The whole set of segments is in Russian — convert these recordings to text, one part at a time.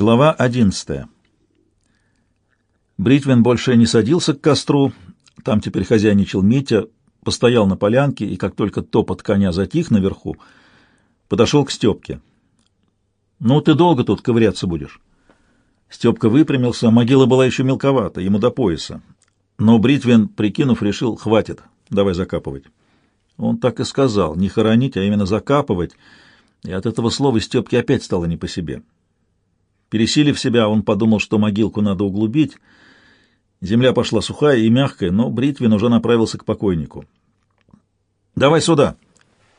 Глава одиннадцатая. Бритвен больше не садился к костру, там теперь хозяйничал Митя, постоял на полянке и, как только топот коня затих наверху, подошел к Степке. «Ну, ты долго тут ковыряться будешь?» Степка выпрямился, могила была еще мелковата, ему до пояса. Но Бритвен, прикинув, решил, хватит, давай закапывать. Он так и сказал, не хоронить, а именно закапывать, и от этого слова Степке опять стало не по себе. Пересилив себя, он подумал, что могилку надо углубить. Земля пошла сухая и мягкая, но Бритвин уже направился к покойнику. «Давай сюда!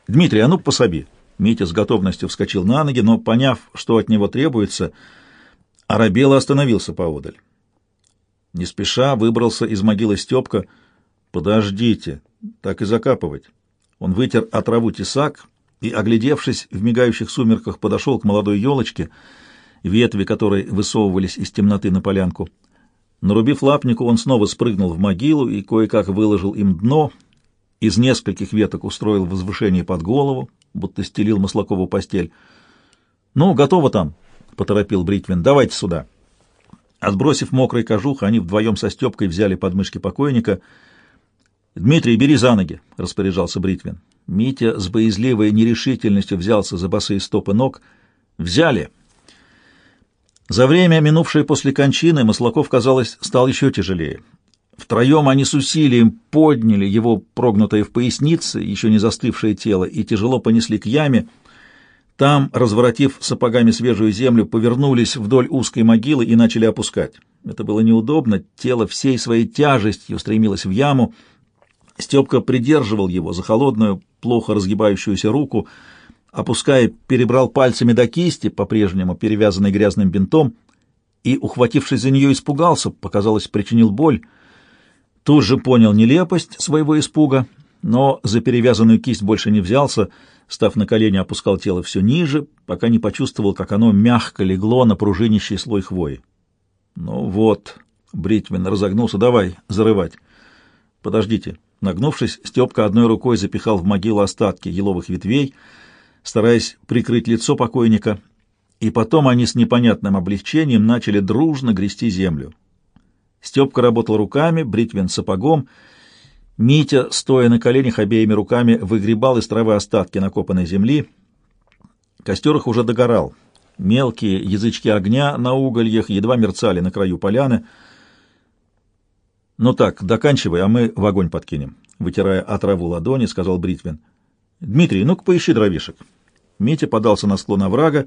Дмитрий, а ну пособи!» Митя с готовностью вскочил на ноги, но, поняв, что от него требуется, Арабела остановился поодаль. Не спеша выбрался из могилы Степка. «Подождите, так и закапывать». Он вытер от траву тесак и, оглядевшись в мигающих сумерках, подошел к молодой елочке — ветви которой высовывались из темноты на полянку. Нарубив лапнику, он снова спрыгнул в могилу и кое-как выложил им дно, из нескольких веток устроил возвышение под голову, будто стелил Маслакову постель. «Ну, готово там», — поторопил Бритвин, — «давайте сюда». Отбросив мокрый кожух, они вдвоем со Степкой взяли подмышки покойника. «Дмитрий, бери за ноги», — распоряжался Бритвин. Митя с боязливой нерешительностью взялся за босые стопы ног. «Взяли!» За время, минувшее после кончины, Маслаков, казалось, стал еще тяжелее. Втроем они с усилием подняли его прогнутое в пояснице, еще не застывшее тело, и тяжело понесли к яме. Там, разворотив сапогами свежую землю, повернулись вдоль узкой могилы и начали опускать. Это было неудобно, тело всей своей тяжестью стремилось в яму. Степка придерживал его за холодную, плохо разгибающуюся руку, опуская, перебрал пальцами до кисти, по-прежнему перевязанной грязным бинтом, и, ухватившись за нее, испугался, показалось, причинил боль. Тут же понял нелепость своего испуга, но за перевязанную кисть больше не взялся, став на колени, опускал тело все ниже, пока не почувствовал, как оно мягко легло на пружинищий слой хвои. «Ну вот», — Бритвин разогнулся, — «давай, зарывать». «Подождите». Нагнувшись, Степка одной рукой запихал в могилу остатки еловых ветвей — стараясь прикрыть лицо покойника, и потом они с непонятным облегчением начали дружно грести землю. Степка работал руками, Бритвин — сапогом, Митя, стоя на коленях обеими руками, выгребал из травы остатки накопанной земли. Костер их уже догорал. Мелкие язычки огня на угольях едва мерцали на краю поляны. «Ну так, доканчивай, а мы в огонь подкинем», — вытирая отраву ладони, сказал Бритвин. «Дмитрий, ну-ка поищи дровишек». Митя подался на склон оврага,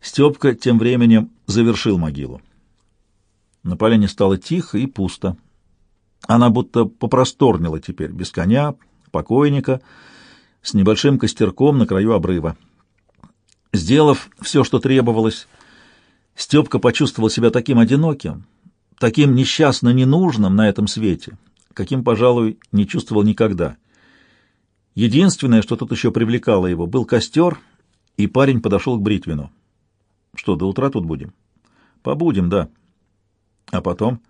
Степка тем временем завершил могилу. На поляне стало тихо и пусто. Она будто попросторнела теперь, без коня, покойника, с небольшим костерком на краю обрыва. Сделав все, что требовалось, Степка почувствовал себя таким одиноким, таким несчастно ненужным на этом свете, каким, пожалуй, не чувствовал никогда — Единственное, что тут еще привлекало его, был костер, и парень подошел к Бритвину. «Что, до утра тут будем?» «Побудем, да». «А потом?»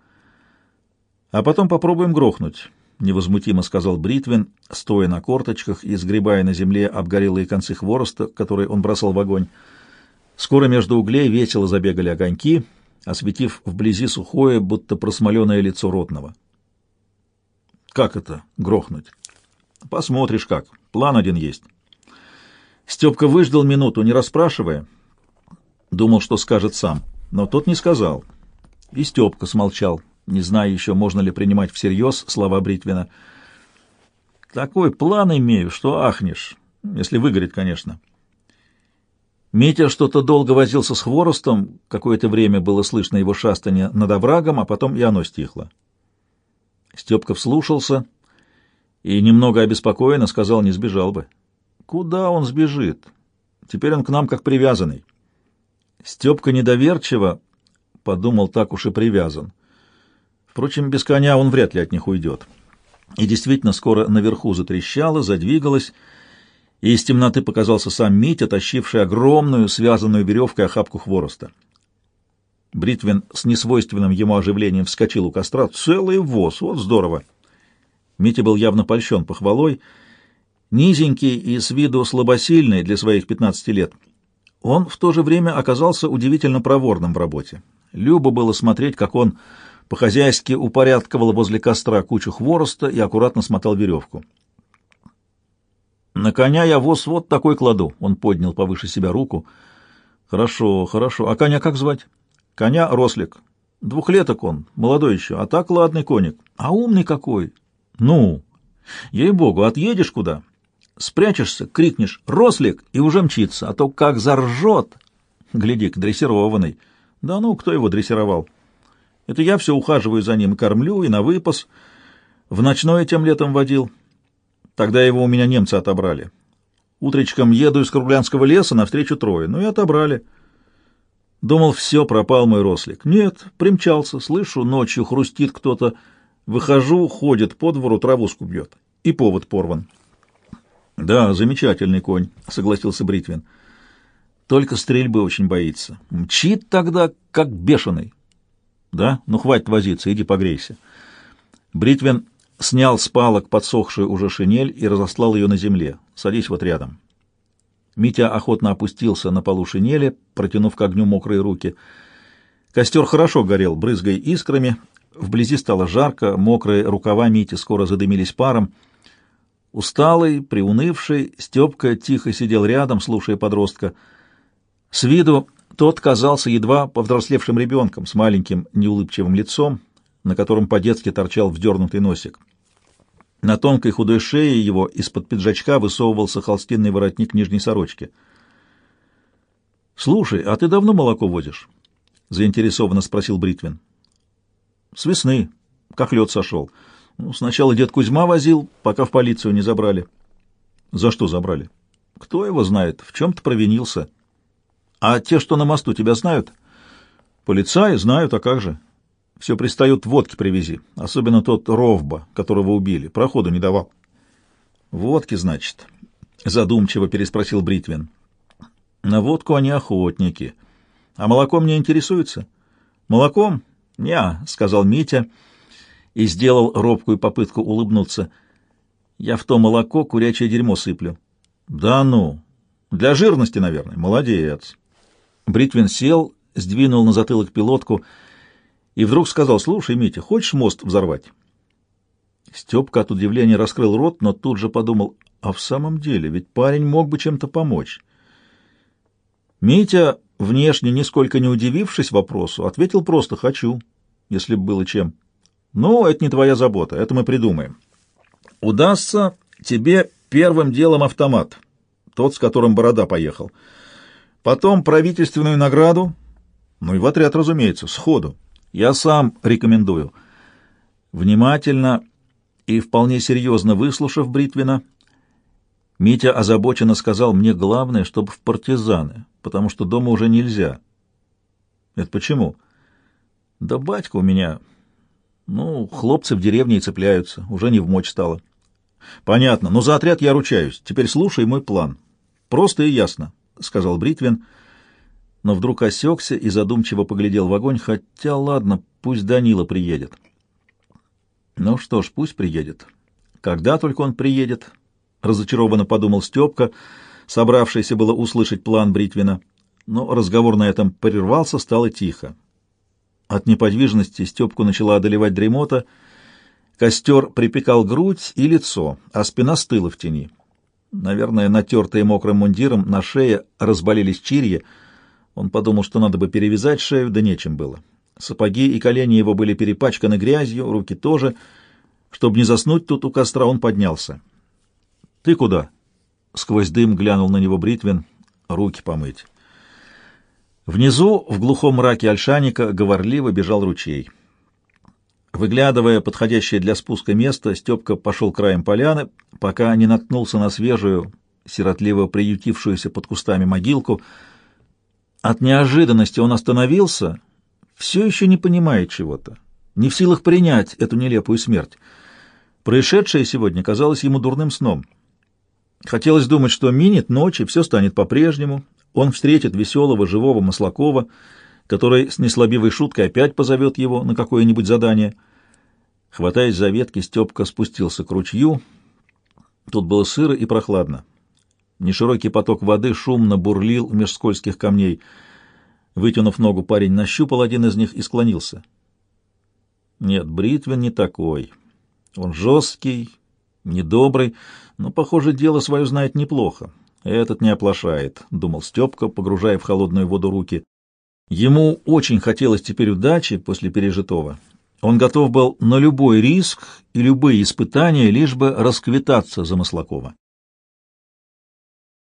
«А потом попробуем грохнуть», — невозмутимо сказал Бритвин, стоя на корточках и сгребая на земле обгорелые концы хвороста, которые он бросал в огонь. Скоро между углей весело забегали огоньки, осветив вблизи сухое, будто просмоленное лицо ротного. «Как это — грохнуть?» Посмотришь как. План один есть. Степка выждал минуту, не расспрашивая. Думал, что скажет сам, но тот не сказал. И Степка смолчал, не зная еще, можно ли принимать всерьез слова Бритвина. «Такой план имею, что ахнешь, если выгорит, конечно». Митя что-то долго возился с хворостом, какое-то время было слышно его шастание над оврагом, а потом и оно стихло. Степка вслушался — и немного обеспокоенно сказал, не сбежал бы. Куда он сбежит? Теперь он к нам как привязанный. Степка недоверчиво подумал, так уж и привязан. Впрочем, без коня он вряд ли от них уйдет. И действительно, скоро наверху затрещало, задвигалось, и из темноты показался сам Митя, тащивший огромную, связанную веревкой охапку хвороста. Бритвин с несвойственным ему оживлением вскочил у костра. «Целый воз! Вот здорово!» Митя был явно польщен похвалой. Низенький и с виду слабосильный для своих 15 лет. Он в то же время оказался удивительно проворным в работе. Любо было смотреть, как он по-хозяйски упорядковал возле костра кучу хвороста и аккуратно смотал веревку. «На коня я воз вот такой кладу», — он поднял повыше себя руку. «Хорошо, хорошо. А коня как звать?» «Коня Рослик. Двухлеток он, молодой еще, а так ладный коник. А умный какой!» «Ну, ей-богу, отъедешь куда?» Спрячешься, крикнешь «Рослик!» и уже мчится, а то как заржет. Гляди-ка, дрессированный. Да ну, кто его дрессировал? Это я все ухаживаю за ним, кормлю и на выпас. В ночное тем летом водил. Тогда его у меня немцы отобрали. Утречком еду из Круглянского леса навстречу трое. Ну и отобрали. Думал, все, пропал мой рослик. Нет, примчался. Слышу, ночью хрустит кто-то. Выхожу, ходит по двору, травушку бьет. И повод порван. Да, замечательный конь, согласился Бритвин. Только стрельбы очень боится. Мчит тогда, как бешеный. Да? Ну, хватит возиться, иди погрейся. Бритвин снял с палок подсохшую уже шинель и разослал ее на земле. Садись вот рядом. Митя охотно опустился на полу шинели, протянув к огню мокрые руки. Костер хорошо горел, брызгая искрами. Вблизи стало жарко, мокрые рукава Мити скоро задымились паром — Усталый, приунывший, Степка тихо сидел рядом, слушая подростка. С виду тот казался едва повзрослевшим ребенком с маленьким неулыбчивым лицом, на котором по-детски торчал вдернутый носик. На тонкой худой шее его из-под пиджачка высовывался холстинный воротник нижней сорочки. «Слушай, а ты давно молоко водишь?» — заинтересованно спросил Бритвин. «С весны, как лед сошел». Ну, сначала дед Кузьма возил, пока в полицию не забрали. За что забрали? Кто его знает, в чем-то провинился. А те, что на мосту, тебя знают? Полицаи знают, а как же? Все пристают, водки привези, особенно тот Ровба, которого убили, проходу не давал. Водки, значит, задумчиво переспросил Бритвин. На водку они охотники. А молоком не интересуются? Молоком? Не, сказал Митя, — и сделал робкую попытку улыбнуться. «Я в то молоко курячее дерьмо сыплю». «Да ну! Для жирности, наверное. Молодец!» Бритвин сел, сдвинул на затылок пилотку и вдруг сказал, «Слушай, Митя, хочешь мост взорвать?» Степка от удивления раскрыл рот, но тут же подумал, «А в самом деле, ведь парень мог бы чем-то помочь». Митя, внешне нисколько не удивившись вопросу, ответил просто «хочу», если бы было чем. Ну, это не твоя забота, это мы придумаем. Удастся тебе первым делом автомат, тот, с которым Борода поехал. Потом правительственную награду, ну и в отряд, разумеется, сходу. Я сам рекомендую. Внимательно и вполне серьезно выслушав Бритвина, Митя озабоченно сказал, мне главное, чтобы в партизаны, потому что дома уже нельзя. Это почему? Да батька у меня ну, хлопцы в деревне и цепляются, уже не в мочь стало. Понятно, но за отряд я ручаюсь. Теперь слушай мой план. Просто и ясно, сказал Бритвин, но вдруг осекся и задумчиво поглядел в огонь, хотя ладно, пусть Данила приедет. Ну что ж, пусть приедет. Когда только он приедет, разочарованно подумал Степка, собравшийся было услышать план Бритвина, но разговор на этом прервался, стало тихо. От неподвижности Степку начала одолевать дремота. Костер припекал грудь и лицо, а спина стыла в тени. Наверное, натертые мокрым мундиром на шее разболелись чирья. Он подумал, что надо бы перевязать шею, да нечем было. Сапоги и колени его были перепачканы грязью, руки тоже. Чтобы не заснуть тут у костра, он поднялся. — Ты куда? — сквозь дым глянул на него Бритвин. — Руки помыть. Внизу, в глухом мраке ольшаника, говорливо бежал ручей. Выглядывая подходящее для спуска место, Степка пошел краем поляны, пока не наткнулся на свежую, сиротливо приютившуюся под кустами могилку. От неожиданности он остановился, все еще не понимая чего-то, не в силах принять эту нелепую смерть. Происшедшее сегодня казалось ему дурным сном. Хотелось думать, что минит ночь, и все станет по-прежнему, он встретит веселого, живого Маслакова, который с неслабивой шуткой опять позовет его на какое-нибудь задание. Хватаясь за ветки, Степка спустился к ручью. Тут было сыро и прохладно. Неширокий поток воды шумно бурлил меж скользких камней. Вытянув ногу, парень нащупал один из них и склонился. Нет, Бритвин не такой. Он жесткий, недобрый, но, похоже, дело свое знает неплохо. Этот не оплошает, — думал Степка, погружая в холодную воду руки. Ему очень хотелось теперь удачи после пережитого. Он готов был на любой риск и любые испытания, лишь бы расквитаться за Маслакова.